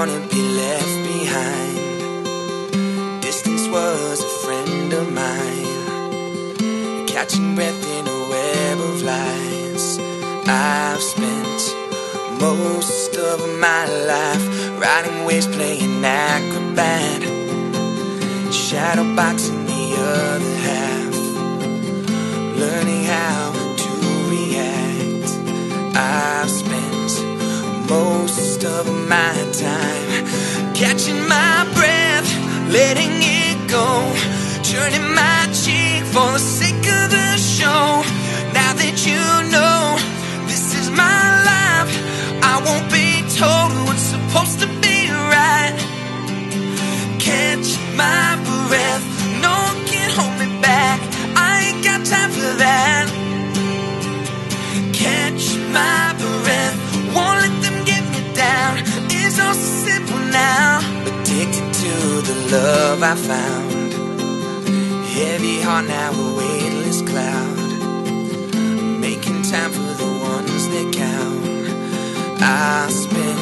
wanna be left behind. Distance was a friend of mine, catching breath in a web of lies. I've spent most of my life riding waves, playing acrobat, shadow boxing the other half, learning how to react. I've spent most of my time. Catching my breath, letting it go, turning my cheek for the sake simple now. Addicted to the love I found. Heavy heart now a weightless cloud. Making time for the ones that count. I'll spend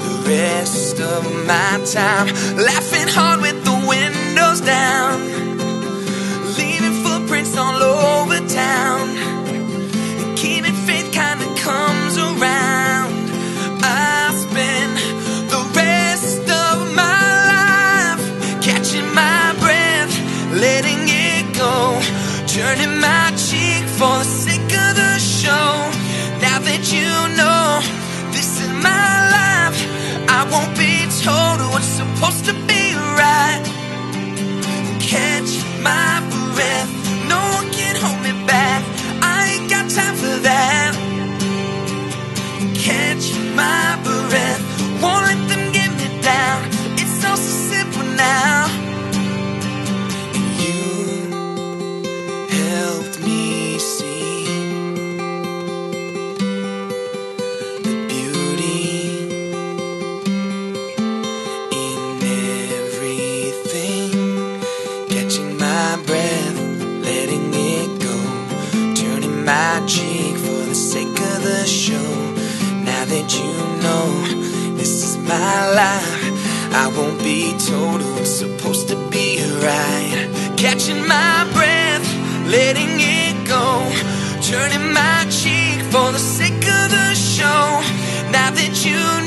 the rest of my time laughing hard with the windows down. Turning my cheek for the sake of the show. Now that you know this is my life, I won't be told what's supposed to be cheek for the sake of the show. Now that you know this is my life, I won't be told what's supposed to be right. Catching my breath, letting it go, turning my cheek for the sake of the show. Now that you